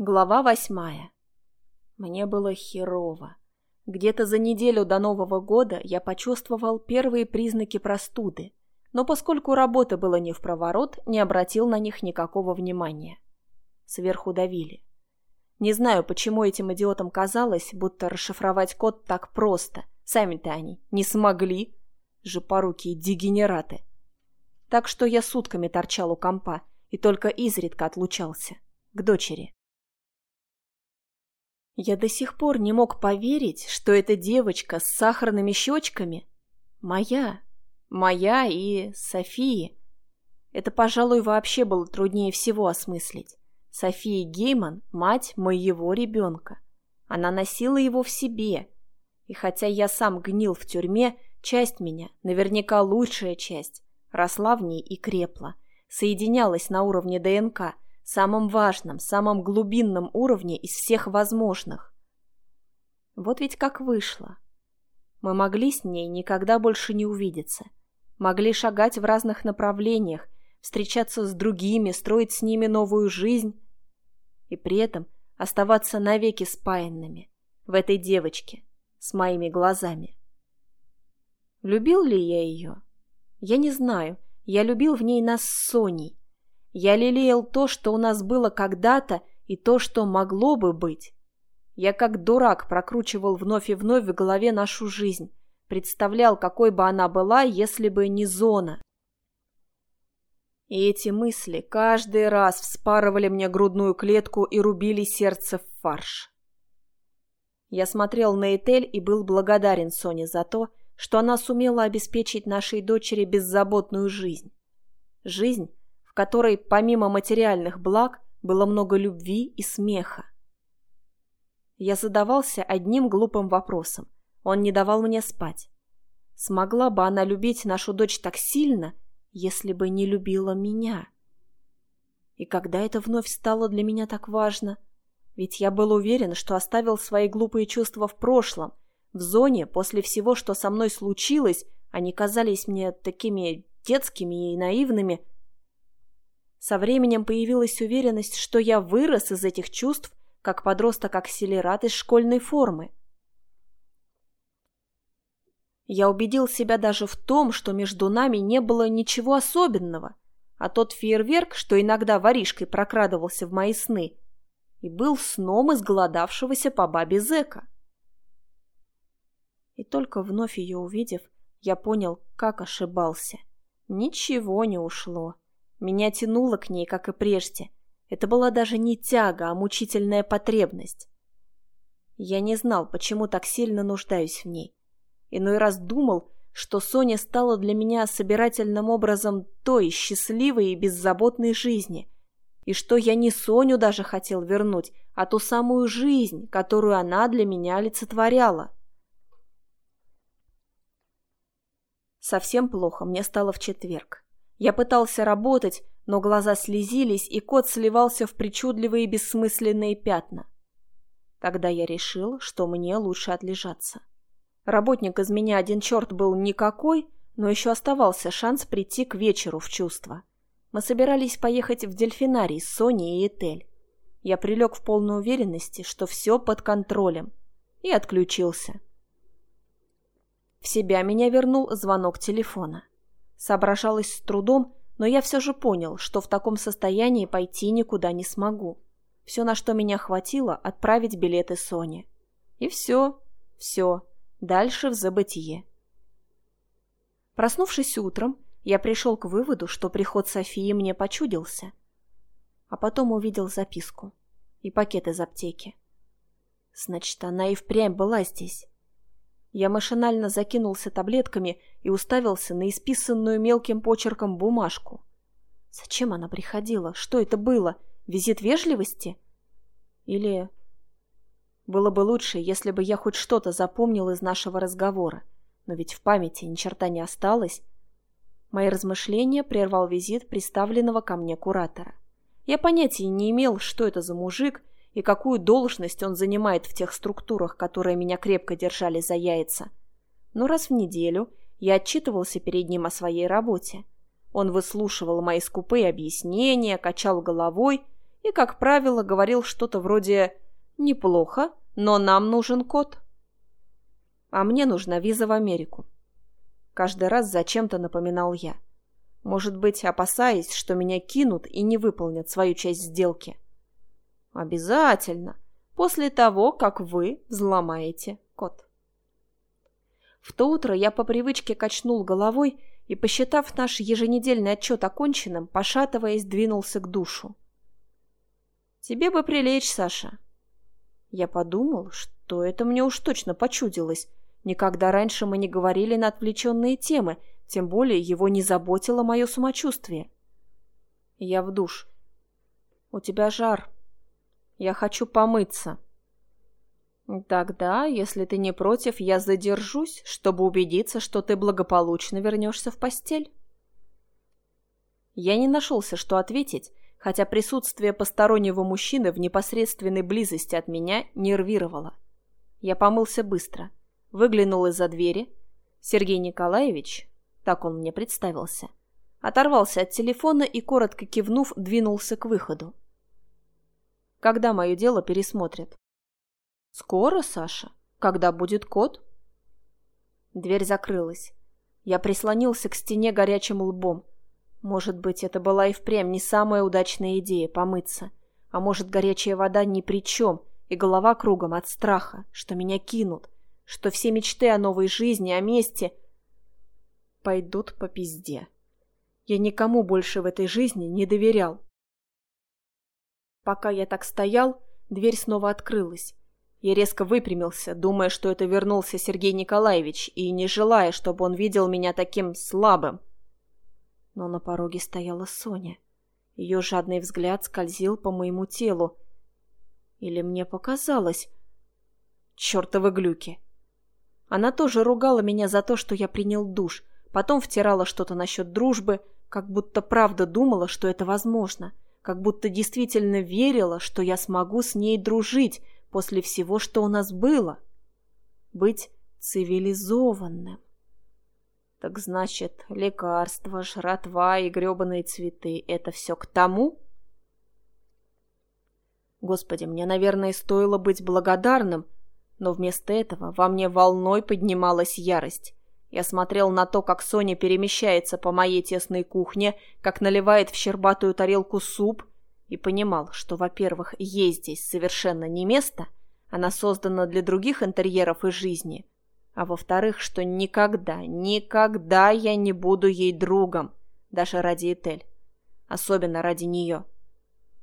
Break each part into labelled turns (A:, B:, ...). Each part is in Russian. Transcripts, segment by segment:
A: Глава восьмая. Мне было херово. Где-то за неделю до Нового года я почувствовал первые признаки простуды, но поскольку работа была не в проворот, не обратил на них никакого внимания. Сверху давили. Не знаю, почему этим идиотам казалось, будто расшифровать код так просто. Сами-то они не смогли. Жопорукие дегенераты. Так что я сутками торчал у компа и только изредка отлучался. К дочери. Я до сих пор не мог поверить, что эта девочка с сахарными щечками моя. Моя и Софии. Это, пожалуй, вообще было труднее всего осмыслить. София Гейман – мать моего ребенка. Она носила его в себе. И хотя я сам гнил в тюрьме, часть меня, наверняка лучшая часть, росла в ней и крепла, соединялась на уровне ДНК – самом важном, самом глубинном уровне из всех возможных. Вот ведь как вышло. Мы могли с ней никогда больше не увидеться. Могли шагать в разных направлениях, встречаться с другими, строить с ними новую жизнь. И при этом оставаться навеки спаянными в этой девочке с моими глазами. Любил ли я ее? Я не знаю. Я любил в ней нас с Соней. Я лелеял то, что у нас было когда-то, и то, что могло бы быть. Я как дурак прокручивал вновь и вновь в голове нашу жизнь, представлял, какой бы она была, если бы не зона. И эти мысли каждый раз вспарывали мне грудную клетку и рубили сердце в фарш. Я смотрел на Этель и был благодарен Соне за то, что она сумела обеспечить нашей дочери беззаботную жизнь. Жизнь, которой помимо материальных благ было много любви и смеха. Я задавался одним глупым вопросом. Он не давал мне спать. Смогла бы она любить нашу дочь так сильно, если бы не любила меня? И когда это вновь стало для меня так важно? Ведь я был уверен, что оставил свои глупые чувства в прошлом. В зоне, после всего, что со мной случилось, они казались мне такими детскими и наивными, со временем появилась уверенность, что я вырос из этих чувств, как подросток-акселерат из школьной формы. Я убедил себя даже в том, что между нами не было ничего особенного, а тот фейерверк, что иногда воришкой прокрадывался в мои сны, и был сном изголодавшегося по бабе зэка. И только вновь ее увидев, я понял, как ошибался. Ничего не ушло. Меня тянуло к ней, как и прежде. Это была даже не тяга, а мучительная потребность. Я не знал, почему так сильно нуждаюсь в ней. Иной раз думал, что Соня стала для меня собирательным образом той счастливой и беззаботной жизни, и что я не Соню даже хотел вернуть, а ту самую жизнь, которую она для меня олицетворяла. Совсем плохо мне стало в четверг. Я пытался работать, но глаза слезились, и кот сливался в причудливые бессмысленные пятна. Тогда я решил, что мне лучше отлежаться. Работник из меня один черт был никакой, но еще оставался шанс прийти к вечеру в чувство. Мы собирались поехать в дельфинарий с Соней и Этель. Я прилег в полной уверенности, что все под контролем, и отключился. В себя меня вернул звонок телефона. Соображалось с трудом, но я все же понял, что в таком состоянии пойти никуда не смогу. Все, на что меня хватило, отправить билеты Соне. И все, все, дальше в забытие. Проснувшись утром, я пришел к выводу, что приход Софии мне почудился. А потом увидел записку и пакет из аптеки. Значит, она и впрямь была здесь. Я машинально закинулся таблетками и уставился на исписанную мелким почерком бумажку. Зачем она приходила? Что это было? Визит вежливости? Или... Было бы лучше, если бы я хоть что-то запомнил из нашего разговора. Но ведь в памяти ни черта не осталось. Мои размышления прервал визит представленного ко мне куратора. Я понятия не имел, что это за мужик, и какую должность он занимает в тех структурах, которые меня крепко держали за яйца. Но раз в неделю я отчитывался перед ним о своей работе. Он выслушивал мои скупые объяснения, качал головой и, как правило, говорил что-то вроде «неплохо, но нам нужен код». А мне нужна виза в Америку. Каждый раз зачем-то напоминал я. Может быть, опасаясь, что меня кинут и не выполнят свою часть сделки. Обязательно. После того, как вы взломаете код. В то утро я по привычке качнул головой и, посчитав наш еженедельный отчет оконченным, пошатываясь, двинулся к душу. «Тебе бы прилечь, Саша». Я подумал, что это мне уж точно почудилось. Никогда раньше мы не говорили на отвлеченные темы, тем более его не заботило мое самочувствие. Я в душ. «У тебя жар. Я хочу помыться». «Тогда, если ты не против, я задержусь, чтобы убедиться, что ты благополучно вернешься в постель». Я не нашелся, что ответить, хотя присутствие постороннего мужчины в непосредственной близости от меня нервировало. Я помылся быстро, выглянул из-за двери. Сергей Николаевич, так он мне представился, оторвался от телефона и, коротко кивнув, двинулся к выходу. Когда мое дело пересмотрят? «Скоро, Саша? Когда будет кот?» Дверь закрылась. Я прислонился к стене горячим лбом. Может быть, это была и впрямь не самая удачная идея — помыться. А может, горячая вода ни при чем, и голова кругом от страха, что меня кинут, что все мечты о новой жизни, о месте пойдут по пизде. Я никому больше в этой жизни не доверял. Пока я так стоял, дверь снова открылась. Я резко выпрямился, думая, что это вернулся Сергей Николаевич, и не желая, чтобы он видел меня таким слабым. Но на пороге стояла Соня. Ее жадный взгляд скользил по моему телу. Или мне показалось... Чёртовы глюки. Она тоже ругала меня за то, что я принял душ, потом втирала что-то насчет дружбы, как будто правда думала, что это возможно, как будто действительно верила, что я смогу с ней дружить, после всего, что у нас было. Быть цивилизованным. Так значит, лекарства, жратва и гребаные цветы — это все к тому? Господи, мне, наверное, стоило быть благодарным, но вместо этого во мне волной поднималась ярость. Я смотрел на то, как Соня перемещается по моей тесной кухне, как наливает в щербатую тарелку суп — и понимал, что, во-первых, ей здесь совершенно не место, она создана для других интерьеров и жизни, а во-вторых, что никогда, никогда я не буду ей другом, даже ради Этель, особенно ради нее.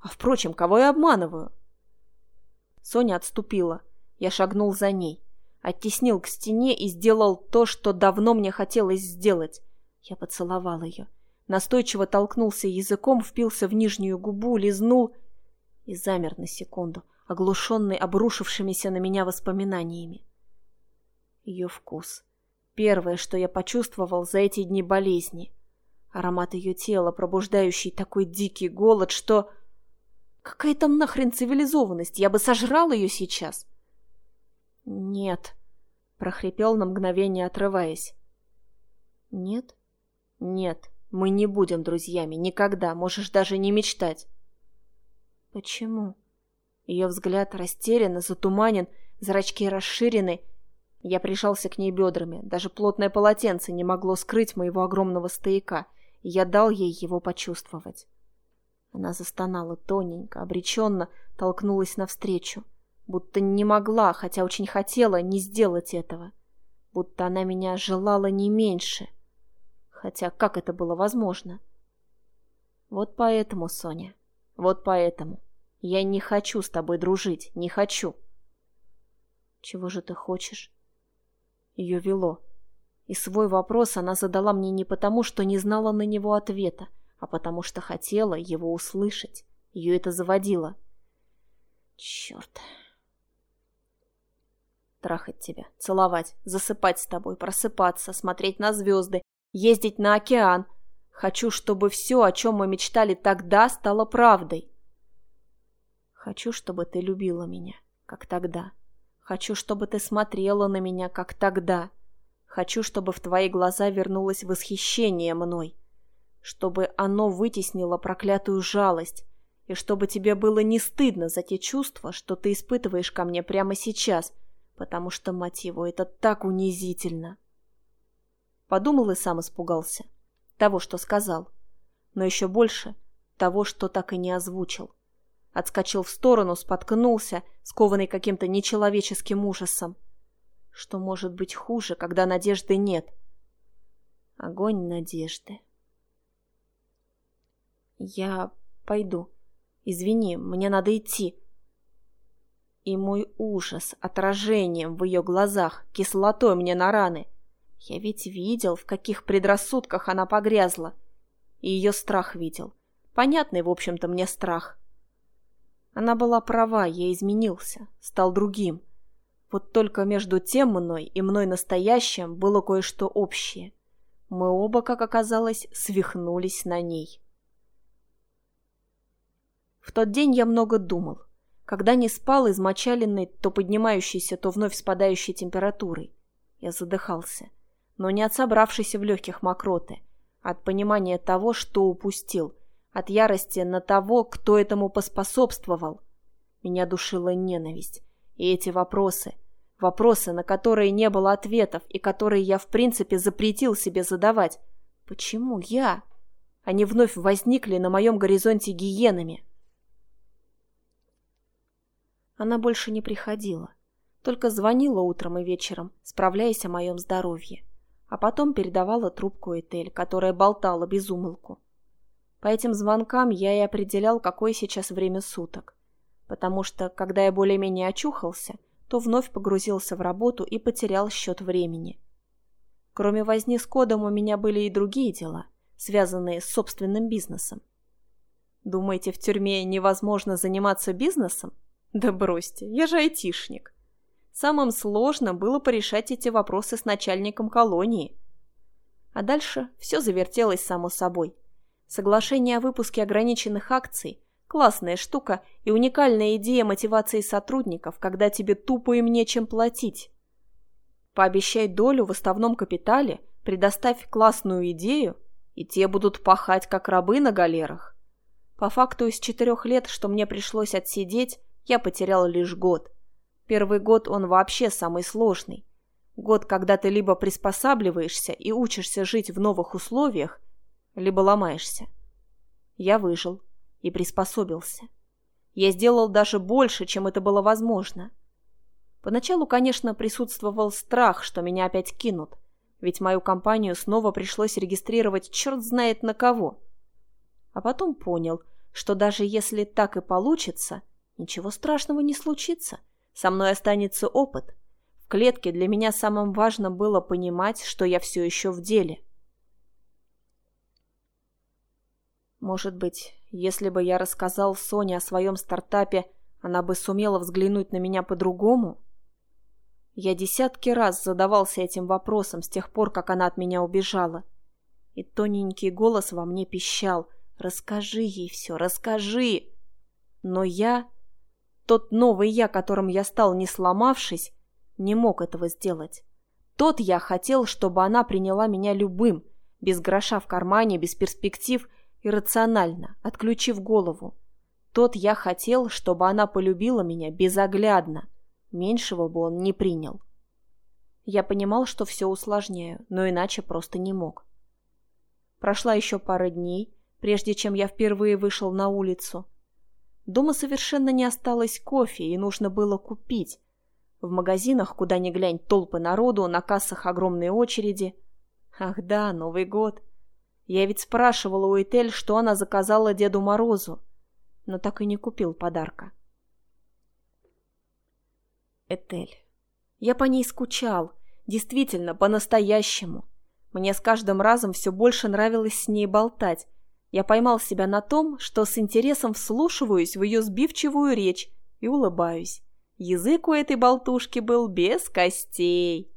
A: А впрочем, кого я обманываю? Соня отступила. Я шагнул за ней, оттеснил к стене и сделал то, что давно мне хотелось сделать. Я поцеловал ее, Настойчиво толкнулся языком, впился в нижнюю губу, лизнул и замер на секунду, оглушенный обрушившимися на меня воспоминаниями. Ее вкус. Первое, что я почувствовал за эти дни болезни. Аромат ее тела, пробуждающий такой дикий голод, что... Какая там нахрен цивилизованность? Я бы сожрал ее сейчас. Нет, прохрипел на мгновение, отрываясь. Нет, нет, мы не будем друзьями, никогда, можешь даже не мечтать. Почему? Ее взгляд растерян, затуманен, зрачки расширены. Я прижался к ней бедрами, даже плотное полотенце не могло скрыть моего огромного стояка, и я дал ей его почувствовать. Она застонала тоненько, обреченно, толкнулась навстречу. Будто не могла, хотя очень хотела, не сделать этого. Будто она меня желала не меньше. Хотя как это было возможно? Вот поэтому, Соня, вот поэтому. Я не хочу с тобой дружить, не хочу. Чего же ты хочешь? Ее вело. И свой вопрос она задала мне не потому, что не знала на него ответа, а потому что хотела его услышать. Ее это заводило. Черт. Трахать тебя, целовать, засыпать с тобой, просыпаться, смотреть на звезды, ездить на океан. Хочу, чтобы все, о чем мы мечтали тогда, стало правдой. Хочу, чтобы ты любила меня, как тогда. Хочу, чтобы ты смотрела на меня, как тогда. Хочу, чтобы в твои глаза вернулось восхищение мной. Чтобы оно вытеснило проклятую жалость. и чтобы тебе было не стыдно за те чувства, что ты испытываешь ко мне прямо сейчас, потому что, мать его, это так унизительно. Подумал и сам испугался. Того, что сказал. Но еще больше того, что так и не озвучил. Отскочил в сторону, споткнулся, скованный каким-то нечеловеческим ужасом. Что может быть хуже, когда надежды нет? Огонь надежды. Я пойду. Извини, мне надо идти. И мой ужас отражением в ее глазах, кислотой мне на раны. Я ведь видел, в каких предрассудках она погрязла. И ее страх видел. Понятный, в общем-то, мне страх. Она была права, я изменился, стал другим. Вот только между тем мной и мной настоящим было кое-что общее. Мы оба, как оказалось, свихнулись на ней. В тот день я много думал. Когда не спал, измочаленный, то поднимающейся, то вновь спадающей температурой. Я задыхался. Но не от собравшейся в легких мокроты, а от понимания того, что упустил, от ярости на того, кто этому поспособствовал. Меня душила ненависть. И эти вопросы. Вопросы, на которые не было ответов и которые я в принципе запретил себе задавать. Почему я? Они вновь возникли на моем горизонте гиенами. Она больше не приходила. Только звонила утром и вечером, справляясь о моем здоровье. А потом передавала трубку Этель, которая болтала без умолку. По этим звонкам я и определял, какое сейчас время суток. Потому что, когда я более-менее очухался, то вновь погрузился в работу и потерял счет времени. Кроме возни с кодом у меня были и другие дела, связанные с собственным бизнесом. Думаете, в тюрьме невозможно заниматься бизнесом? Да бросьте, я же айтишник. Самым сложно было порешать эти вопросы с начальником колонии. А дальше все завертелось само собой. Соглашение о выпуске ограниченных акций – классная штука и уникальная идея мотивации сотрудников, когда тебе тупо им нечем платить. Пообещай долю в основном капитале, предоставь классную идею, и те будут пахать как рабы на галерах. По факту из четырех лет, что мне пришлось отсидеть, я потерял лишь год. Первый год он вообще самый сложный. Год, когда ты либо приспосабливаешься и учишься жить в новых условиях, либо ломаешься. Я выжил и приспособился. Я сделал даже больше, чем это было возможно. Поначалу, конечно, присутствовал страх, что меня опять кинут, ведь мою компанию снова пришлось регистрировать черт знает на кого. А потом понял, что даже если так и получится – Ничего страшного не случится. Со мной останется опыт. В клетке для меня самым важным было понимать, что я все еще в деле. Может быть, если бы я рассказал Соне о своем стартапе, она бы сумела взглянуть на меня по-другому? Я десятки раз задавался этим вопросом с тех пор, как она от меня убежала. И тоненький голос во мне пищал «Расскажи ей все, расскажи!» Но я тот новый я, которым я стал, не сломавшись, не мог этого сделать. Тот я хотел, чтобы она приняла меня любым, без гроша в кармане, без перспектив, иррационально, отключив голову. Тот я хотел, чтобы она полюбила меня безоглядно. Меньшего бы он не принял. Я понимал, что все усложняю, но иначе просто не мог. Прошла еще пара дней, прежде чем я впервые вышел на улицу. Дома совершенно не осталось кофе, и нужно было купить. В магазинах, куда ни глянь, толпы народу, на кассах огромные очереди. Ах да, Новый год. Я ведь спрашивала у Этель, что она заказала Деду Морозу, но так и не купил подарка. Этель. Я по ней скучал, действительно, по-настоящему. Мне с каждым разом все больше нравилось с ней болтать, я поймал себя на том, что с интересом вслушиваюсь в ее сбивчивую речь и улыбаюсь. Язык у этой болтушки был без костей.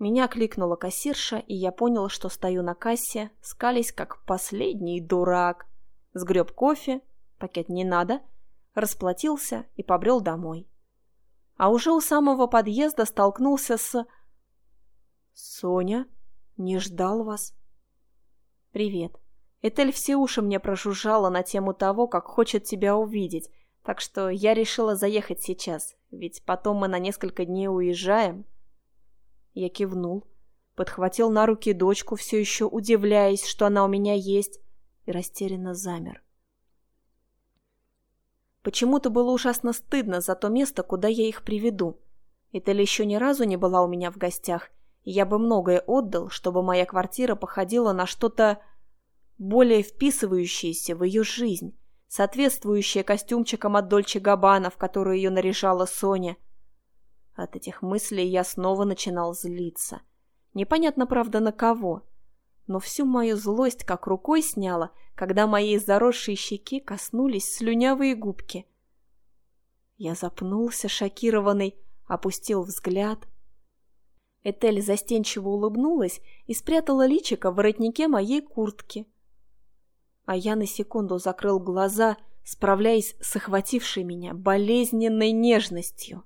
A: Меня кликнула кассирша, и я понял, что стою на кассе, скались как последний дурак. Сгреб кофе, пакет не надо, расплатился и побрел домой. А уже у самого подъезда столкнулся с... «Соня, не ждал вас». «Привет. Этель все уши мне прожужжала на тему того, как хочет тебя увидеть, так что я решила заехать сейчас, ведь потом мы на несколько дней уезжаем. Я кивнул, подхватил на руки дочку, все еще удивляясь, что она у меня есть, и растерянно замер. Почему-то было ужасно стыдно за то место, куда я их приведу. Этель еще ни разу не была у меня в гостях, я бы многое отдал, чтобы моя квартира походила на что-то более вписывающееся в ее жизнь, соответствующее костюмчикам от Дольче Габбана, в которую ее наряжала Соня. От этих мыслей я снова начинал злиться. Непонятно, правда, на кого. Но всю мою злость как рукой сняла, когда моей заросшей щеки коснулись слюнявые губки. Я запнулся, шокированный, опустил взгляд. Этель застенчиво улыбнулась и спрятала личико в воротнике моей куртки а я на секунду закрыл глаза, справляясь с охватившей меня болезненной нежностью.